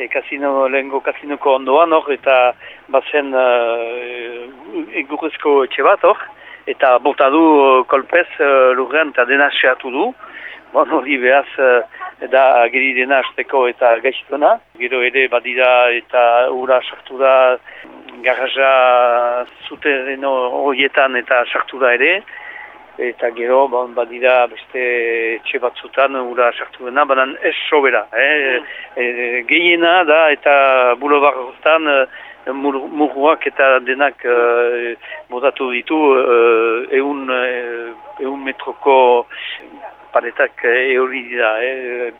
e, kasino, lehenko kasinoko ondoan hor, eta bazen uh, egurrezko etxe bat hor, eta bota du kolpez uh, lurrean eta dena seatu du. Bon, hori behaz, uh, da geri dena azteko eta gaiztuna. Gero ere badira eta ura sartu da garraja zuten horietan eta sartu da ere eta gero bon, badira beste etxe batzutan ura sartu dena, banan ez sobera. Eh? Mm. E, gehiena da eta bulobarrotan e, murruak eta denak e, botatu ditu e, eun, e, eun metroko paretak euri dira. Eh?